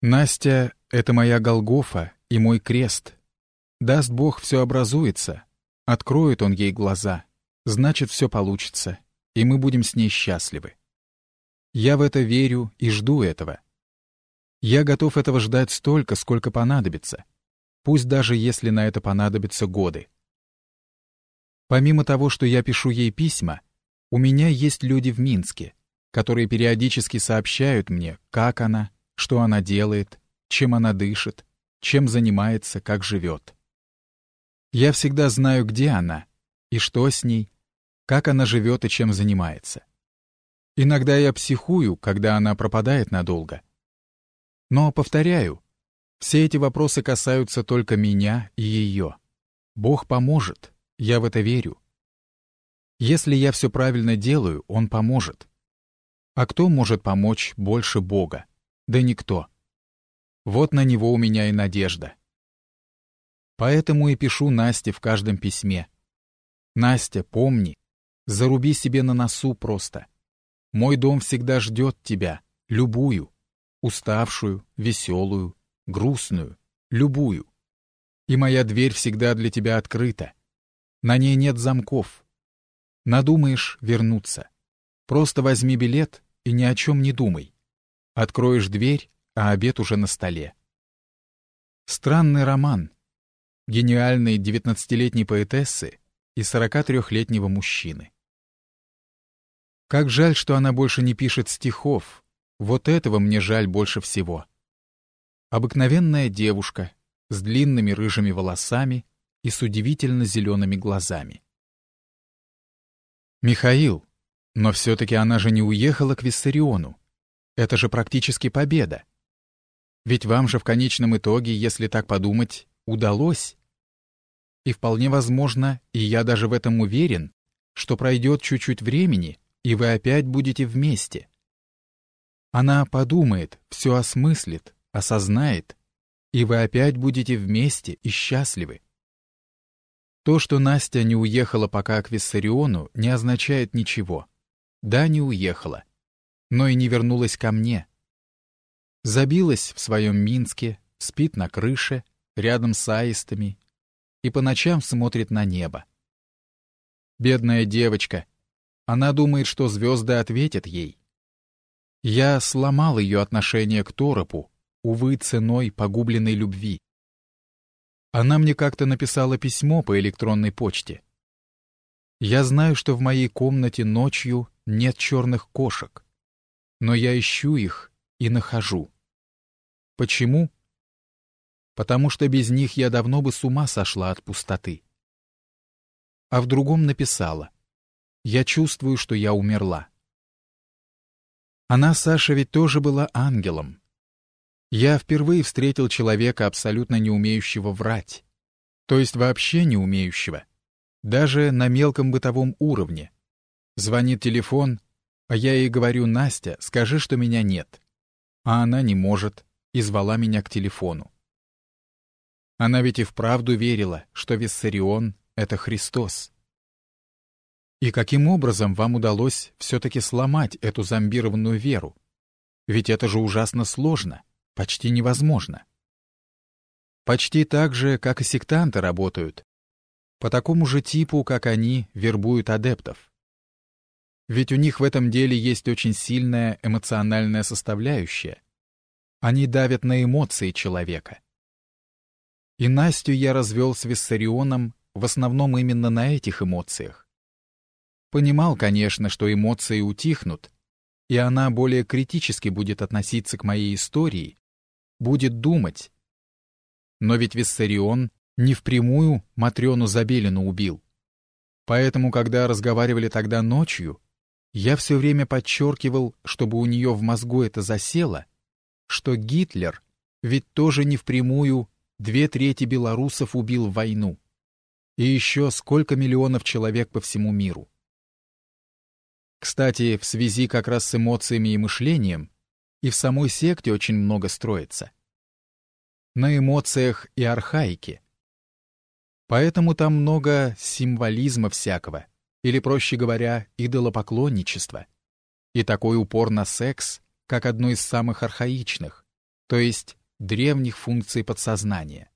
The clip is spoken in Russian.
Настя — это моя Голгофа и мой крест. Даст Бог, все образуется. Откроет он ей глаза. Значит, все получится, и мы будем с ней счастливы. Я в это верю и жду этого. Я готов этого ждать столько, сколько понадобится. Пусть даже если на это понадобятся годы. Помимо того, что я пишу ей письма, у меня есть люди в Минске, которые периодически сообщают мне, как она, что она делает, чем она дышит, чем занимается, как живет. Я всегда знаю, где она, и что с ней, как она живет и чем занимается. Иногда я психую, когда она пропадает надолго. Но, повторяю, все эти вопросы касаются только меня и ее. Бог поможет, я в это верю. Если я все правильно делаю, Он поможет. А кто может помочь больше Бога? Да никто. Вот на него у меня и надежда. Поэтому и пишу Насте в каждом письме. Настя, помни, заруби себе на носу просто. Мой дом всегда ждет тебя, любую, уставшую, веселую, грустную, любую. И моя дверь всегда для тебя открыта. На ней нет замков. Надумаешь вернуться. Просто возьми билет и ни о чем не думай. Откроешь дверь, а обед уже на столе. Странный роман. Гениальной девятнадцатилетней поэтессы и 43-летнего мужчины. Как жаль, что она больше не пишет стихов. Вот этого мне жаль больше всего. Обыкновенная девушка с длинными рыжими волосами и с удивительно зелеными глазами. Михаил, но все-таки она же не уехала к Виссариону. Это же практически победа. Ведь вам же в конечном итоге, если так подумать, удалось. И вполне возможно, и я даже в этом уверен, что пройдет чуть-чуть времени, и вы опять будете вместе. Она подумает, все осмыслит, осознает, и вы опять будете вместе и счастливы. То, что Настя не уехала пока к Виссариону, не означает ничего. Да, не уехала но и не вернулась ко мне. Забилась в своем Минске, спит на крыше, рядом с аистами, и по ночам смотрит на небо. Бедная девочка. Она думает, что звезды ответят ей. Я сломал ее отношение к Торопу, увы, ценой погубленной любви. Она мне как-то написала письмо по электронной почте. Я знаю, что в моей комнате ночью нет черных кошек но я ищу их и нахожу. Почему? Потому что без них я давно бы с ума сошла от пустоты. А в другом написала. Я чувствую, что я умерла. Она, Саша, ведь тоже была ангелом. Я впервые встретил человека, абсолютно не умеющего врать. То есть вообще не умеющего. Даже на мелком бытовом уровне. Звонит телефон, а я ей говорю, Настя, скажи, что меня нет. А она не может, и звала меня к телефону. Она ведь и вправду верила, что Виссарион — это Христос. И каким образом вам удалось все-таки сломать эту зомбированную веру? Ведь это же ужасно сложно, почти невозможно. Почти так же, как и сектанты работают. По такому же типу, как они вербуют адептов. Ведь у них в этом деле есть очень сильная эмоциональная составляющая. Они давят на эмоции человека. И Настю я развел с Виссарионом в основном именно на этих эмоциях. Понимал, конечно, что эмоции утихнут, и она более критически будет относиться к моей истории, будет думать. Но ведь Виссарион не впрямую Матрёну Забелину убил. Поэтому, когда разговаривали тогда ночью, я все время подчеркивал, чтобы у нее в мозгу это засело, что Гитлер ведь тоже не впрямую две трети белорусов убил в войну. И еще сколько миллионов человек по всему миру. Кстати, в связи как раз с эмоциями и мышлением, и в самой секте очень много строится. На эмоциях и архаике. Поэтому там много символизма всякого — или, проще говоря, идолопоклонничество. И такой упор на секс, как одно из самых архаичных, то есть древних функций подсознания.